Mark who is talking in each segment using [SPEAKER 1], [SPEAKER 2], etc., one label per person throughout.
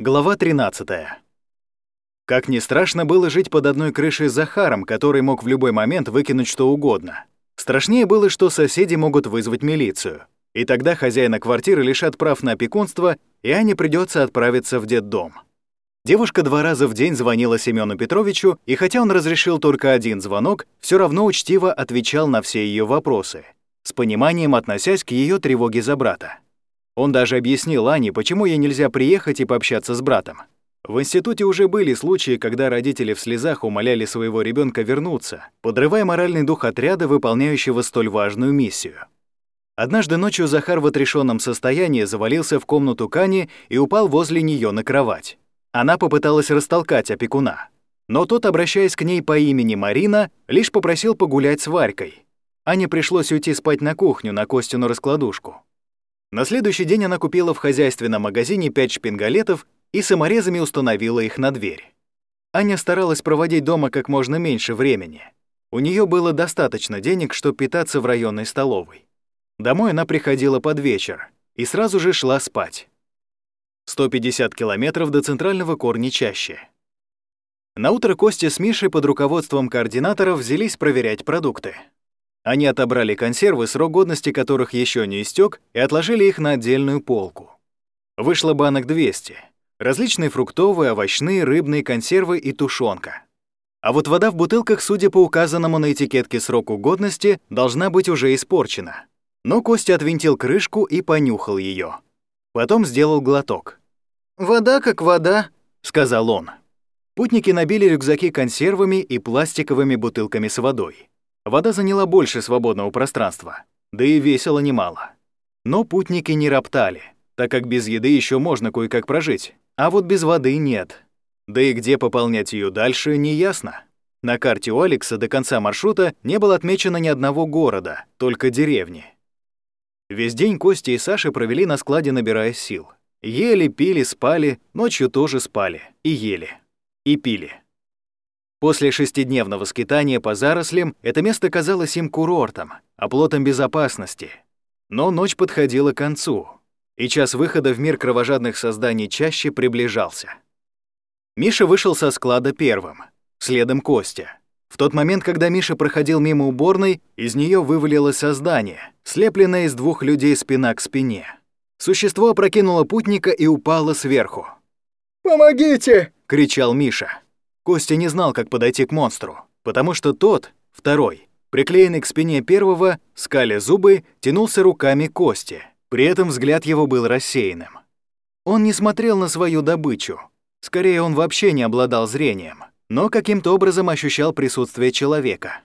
[SPEAKER 1] Глава 13. Как ни страшно было жить под одной крышей с Захаром, который мог в любой момент выкинуть что угодно. Страшнее было, что соседи могут вызвать милицию. И тогда хозяина квартиры лишат прав на опекунство, и Ане придется отправиться в детдом. Девушка два раза в день звонила Семену Петровичу, и хотя он разрешил только один звонок, все равно учтиво отвечал на все ее вопросы, с пониманием относясь к ее тревоге за брата. Он даже объяснил Ане, почему ей нельзя приехать и пообщаться с братом. В институте уже были случаи, когда родители в слезах умоляли своего ребенка вернуться, подрывая моральный дух отряда, выполняющего столь важную миссию. Однажды ночью Захар в отрешенном состоянии завалился в комнату Кани и упал возле нее на кровать. Она попыталась растолкать опекуна. Но тот, обращаясь к ней по имени Марина, лишь попросил погулять с Варькой. Ане пришлось уйти спать на кухню на Костину раскладушку. На следующий день она купила в хозяйственном магазине пять шпингалетов и саморезами установила их на дверь. Аня старалась проводить дома как можно меньше времени. У нее было достаточно денег, чтобы питаться в районной столовой. Домой она приходила под вечер и сразу же шла спать. 150 километров до центрального корни чаще. Наутро Костя с Мишей под руководством координаторов взялись проверять продукты. Они отобрали консервы, срок годности которых еще не истек, и отложили их на отдельную полку. Вышло банок 200. Различные фруктовые, овощные, рыбные консервы и тушенка. А вот вода в бутылках, судя по указанному на этикетке сроку годности, должна быть уже испорчена. Но Костя отвинтил крышку и понюхал ее. Потом сделал глоток.
[SPEAKER 2] «Вода как вода», —
[SPEAKER 1] сказал он. Путники набили рюкзаки консервами и пластиковыми бутылками с водой. Вода заняла больше свободного пространства, да и весело немало. Но путники не роптали, так как без еды еще можно кое-как прожить, а вот без воды нет. Да и где пополнять ее дальше, неясно. На карте у Алекса до конца маршрута не было отмечено ни одного города, только деревни. Весь день Костя и Саша провели на складе, набирая сил. Ели, пили, спали, ночью тоже спали. И ели. И пили. После шестидневного скитания по зарослям это место казалось им курортом, оплотом безопасности. Но ночь подходила к концу, и час выхода в мир кровожадных созданий чаще приближался. Миша вышел со склада первым, следом Костя. В тот момент, когда Миша проходил мимо уборной, из нее вывалилось создание, слепленное из двух людей спина к спине. Существо опрокинуло путника и упало сверху.
[SPEAKER 2] «Помогите!»
[SPEAKER 1] — кричал Миша. Костя не знал, как подойти к монстру, потому что тот, второй, приклеенный к спине первого, скали зубы, тянулся руками Косте. При этом взгляд его был рассеянным. Он не смотрел на свою добычу. Скорее, он вообще не обладал зрением, но каким-то образом ощущал присутствие человека.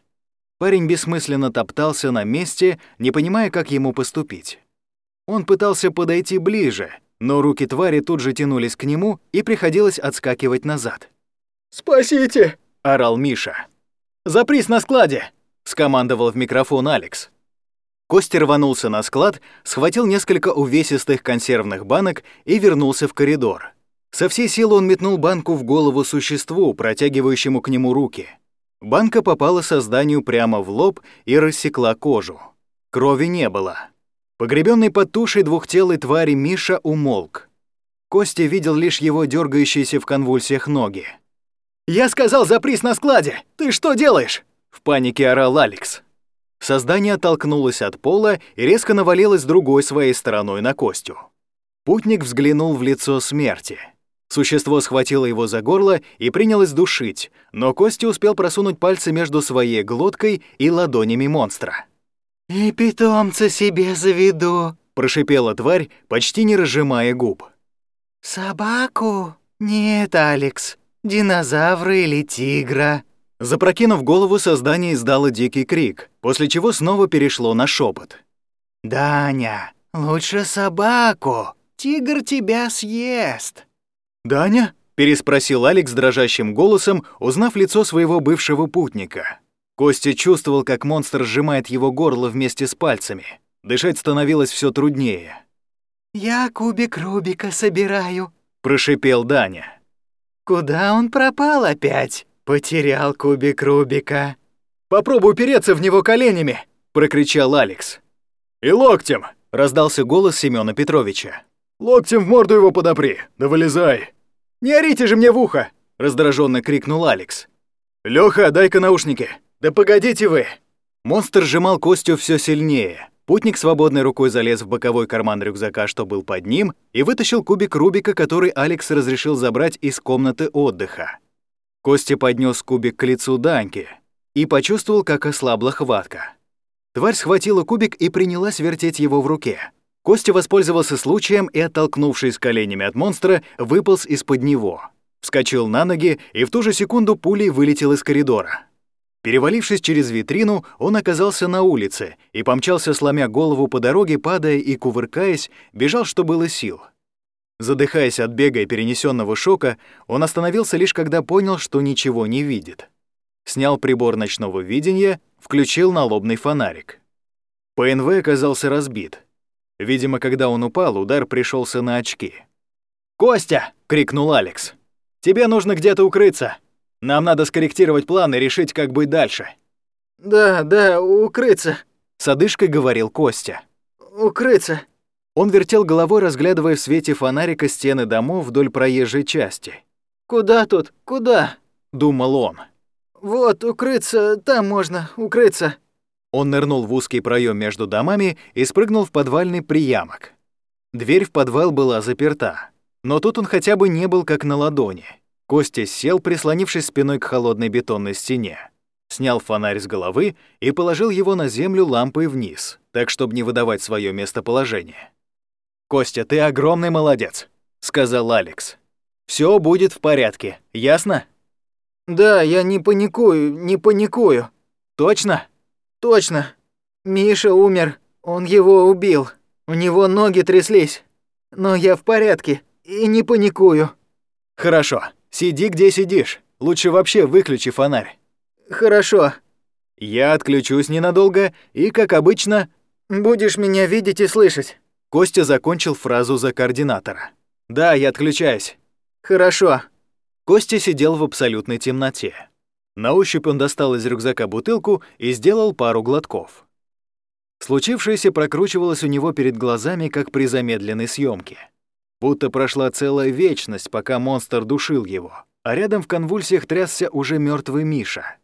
[SPEAKER 1] Парень бессмысленно топтался на месте, не понимая, как ему поступить. Он пытался подойти ближе, но руки твари тут же тянулись к нему, и приходилось отскакивать назад.
[SPEAKER 2] «Спасите!»
[SPEAKER 1] — орал Миша. «Запрись на складе!» — скомандовал в микрофон Алекс. Костя рванулся на склад, схватил несколько увесистых консервных банок и вернулся в коридор. Со всей силы он метнул банку в голову существу, протягивающему к нему руки. Банка попала созданию прямо в лоб и рассекла кожу. Крови не было. Погребенный под тушей двухтелой твари Миша умолк. Костя видел лишь его дергающиеся в конвульсиях ноги. «Я сказал, запрись на складе! Ты что делаешь?» В панике орал Алекс. Создание оттолкнулось от пола и резко навалилось другой своей стороной на Костю. Путник взглянул в лицо смерти. Существо схватило его за горло и принялось душить, но Костя успел просунуть пальцы между своей глоткой и ладонями монстра.
[SPEAKER 2] «И питомца себе заведу», —
[SPEAKER 1] прошипела тварь, почти не разжимая губ.
[SPEAKER 2] «Собаку? Нет, Алекс, Динозавра или тигра?»
[SPEAKER 1] Запрокинув голову, создание издало дикий крик, после чего снова перешло на шепот.
[SPEAKER 2] «Даня, лучше собаку. Тигр тебя съест».
[SPEAKER 1] «Даня?» — переспросил Алекс дрожащим голосом, узнав лицо своего бывшего путника. Костя чувствовал, как монстр сжимает его горло вместе с пальцами. Дышать становилось все труднее.
[SPEAKER 2] «Я кубик Рубика собираю», —
[SPEAKER 1] прошипел Даня.
[SPEAKER 2] Куда он пропал опять? Потерял кубик Рубика.
[SPEAKER 1] Попробуй упереться в него коленями, прокричал Алекс. И локтем, раздался голос Семёна Петровича. Локтем в морду его подопри, да вылезай. Не орите же мне в ухо!» — раздраженно крикнул Алекс. «Лёха, дай-ка наушники!» «Да погодите вы!» Монстр сжимал Костю все сильнее. Путник свободной рукой залез в боковой карман рюкзака, что был под ним, и вытащил кубик Рубика, который Алекс разрешил забрать из комнаты отдыха. Костя поднес кубик к лицу Даньки и почувствовал, как ослабла хватка. Тварь схватила кубик и принялась вертеть его в руке. Костя воспользовался случаем и, оттолкнувшись коленями от монстра, выполз из-под него. Вскочил на ноги и в ту же секунду пулей вылетел из коридора. Перевалившись через витрину, он оказался на улице и помчался, сломя голову по дороге, падая и кувыркаясь, бежал, что было сил. Задыхаясь от бега и перенесенного шока, он остановился лишь когда понял, что ничего не видит. Снял прибор ночного видения, включил налобный фонарик. ПНВ оказался разбит. Видимо, когда он упал, удар пришелся на очки. «Костя!» — крикнул Алекс. «Тебе нужно где-то укрыться!» Нам надо скорректировать план и решить, как быть дальше».
[SPEAKER 2] «Да, да, укрыться», —
[SPEAKER 1] с одышкой говорил Костя.
[SPEAKER 2] «Укрыться».
[SPEAKER 1] Он вертел головой, разглядывая в свете фонарика стены домов вдоль проезжей части.
[SPEAKER 2] «Куда тут? Куда?»
[SPEAKER 1] — думал он.
[SPEAKER 2] «Вот, укрыться, там можно, укрыться».
[SPEAKER 1] Он нырнул в узкий проем между домами и спрыгнул в подвальный приямок. Дверь в подвал была заперта, но тут он хотя бы не был как на ладони. Костя сел, прислонившись спиной к холодной бетонной стене. Снял фонарь с головы и положил его на землю лампой вниз, так, чтобы не выдавать свое местоположение. «Костя, ты огромный молодец», — сказал Алекс. Все будет в порядке, ясно?»
[SPEAKER 2] «Да, я не паникую, не паникую».
[SPEAKER 1] «Точно?»
[SPEAKER 2] «Точно. Миша умер, он его убил. У него ноги тряслись. Но я в порядке и не паникую».
[SPEAKER 1] «Хорошо. Сиди, где сидишь. Лучше вообще выключи фонарь».
[SPEAKER 2] «Хорошо».
[SPEAKER 1] «Я отключусь ненадолго и, как обычно...»
[SPEAKER 2] «Будешь меня видеть и слышать».
[SPEAKER 1] Костя закончил фразу за координатора. «Да, я отключаюсь».
[SPEAKER 2] «Хорошо».
[SPEAKER 1] Костя сидел в абсолютной темноте. На ощупь он достал из рюкзака бутылку и сделал пару глотков. Случившееся прокручивалось у него перед глазами, как при замедленной съемке. Будто прошла целая вечность, пока монстр душил его, а рядом в конвульсиях трясся уже мертвый Миша.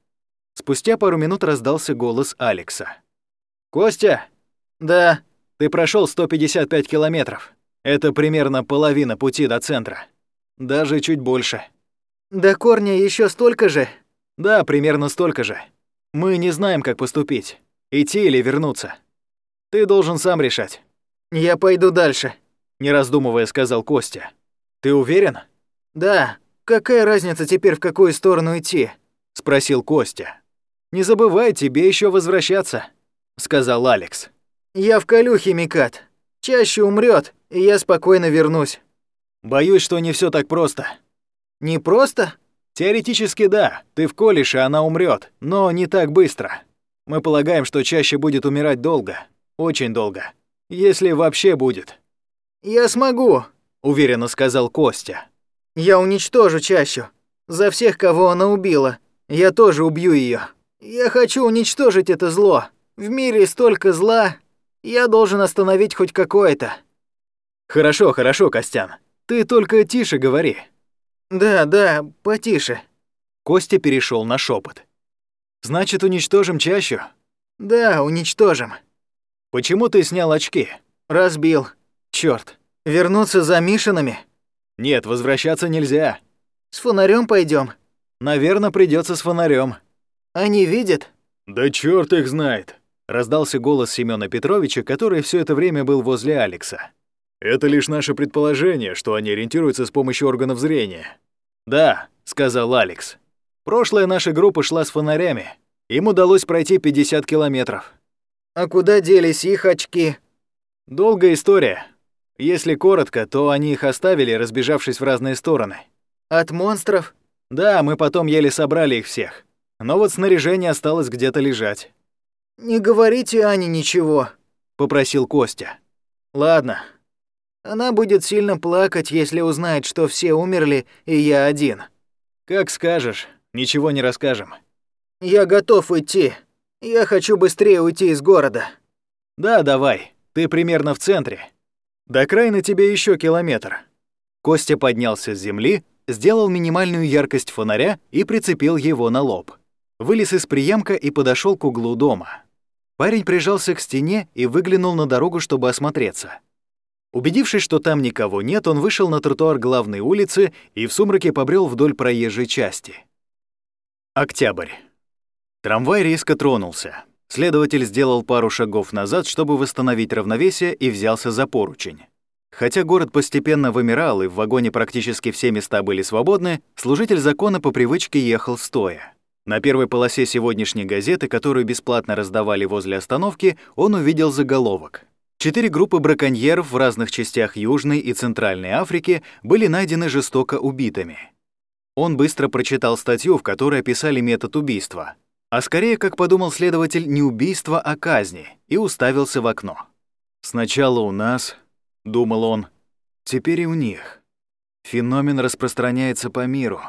[SPEAKER 1] Спустя пару минут раздался голос Алекса. «Костя!»
[SPEAKER 2] «Да».
[SPEAKER 1] «Ты прошел 155 километров. Это примерно половина пути до центра. Даже чуть больше».
[SPEAKER 2] «До корня еще столько же?»
[SPEAKER 1] «Да, примерно столько же. Мы не знаем, как поступить. Идти или вернуться. Ты должен сам решать».
[SPEAKER 2] «Я пойду дальше»,
[SPEAKER 1] не раздумывая, сказал Костя. Ты уверен?
[SPEAKER 2] Да. Какая разница теперь в какую сторону идти?
[SPEAKER 1] спросил Костя. Не забывай, тебе еще возвращаться, сказал Алекс.
[SPEAKER 2] Я в колю, химикат. Чаще умрет, и я спокойно вернусь.
[SPEAKER 1] Боюсь, что не все так просто.
[SPEAKER 2] Не просто?
[SPEAKER 1] Теоретически да. Ты в колешь, и она умрет, но не так быстро. Мы полагаем, что чаще будет умирать долго, очень долго, если вообще будет.
[SPEAKER 2] «Я смогу», — уверенно сказал Костя. «Я уничтожу чащу. За всех, кого она убила. Я тоже убью ее. Я хочу уничтожить это зло. В мире столько зла. Я должен остановить хоть какое-то».
[SPEAKER 1] «Хорошо, хорошо, Костян. Ты только тише говори».
[SPEAKER 2] «Да, да, потише».
[SPEAKER 1] Костя перешел на шепот. «Значит, уничтожим чащу?»
[SPEAKER 2] «Да, уничтожим».
[SPEAKER 1] «Почему ты снял очки?»
[SPEAKER 2] «Разбил».
[SPEAKER 1] Черт!
[SPEAKER 2] Вернуться за Мишинами?
[SPEAKER 1] Нет, возвращаться нельзя.
[SPEAKER 2] С фонарем пойдем.
[SPEAKER 1] Наверное, придется с фонарем.
[SPEAKER 2] Они видят?
[SPEAKER 1] Да черт их знает! Раздался голос Семёна Петровича, который все это время был возле Алекса. Это лишь наше предположение, что они ориентируются с помощью органов зрения. Да, сказал Алекс. Прошлая наша группа шла с фонарями. Им удалось пройти 50 километров.
[SPEAKER 2] А куда делись их очки?
[SPEAKER 1] Долгая история. Если коротко, то они их оставили, разбежавшись в разные стороны.
[SPEAKER 2] От монстров?
[SPEAKER 1] Да, мы потом еле собрали их всех. Но вот снаряжение осталось где-то лежать.
[SPEAKER 2] «Не говорите Ане ничего», — попросил Костя.
[SPEAKER 1] «Ладно».
[SPEAKER 2] «Она будет сильно плакать, если узнает, что все умерли, и я один».
[SPEAKER 1] «Как скажешь, ничего не расскажем».
[SPEAKER 2] «Я готов идти. Я хочу быстрее уйти из города».
[SPEAKER 1] «Да, давай. Ты примерно в центре. До края на тебе еще километр. Костя поднялся с земли, сделал минимальную яркость фонаря и прицепил его на лоб. Вылез из приемка и подошел к углу дома. Парень прижался к стене и выглянул на дорогу, чтобы осмотреться. Убедившись, что там никого нет, он вышел на тротуар главной улицы и в сумраке побрел вдоль проезжей части. Октябрь. Трамвай резко тронулся. Следователь сделал пару шагов назад, чтобы восстановить равновесие, и взялся за поручень. Хотя город постепенно вымирал, и в вагоне практически все места были свободны, служитель закона по привычке ехал стоя. На первой полосе сегодняшней газеты, которую бесплатно раздавали возле остановки, он увидел заголовок. Четыре группы браконьеров в разных частях Южной и Центральной Африки были найдены жестоко убитыми. Он быстро прочитал статью, в которой описали метод убийства. А скорее, как подумал следователь, не убийство, а казни, и уставился в окно. «Сначала у нас», — думал он, — «теперь и у них. Феномен распространяется по миру.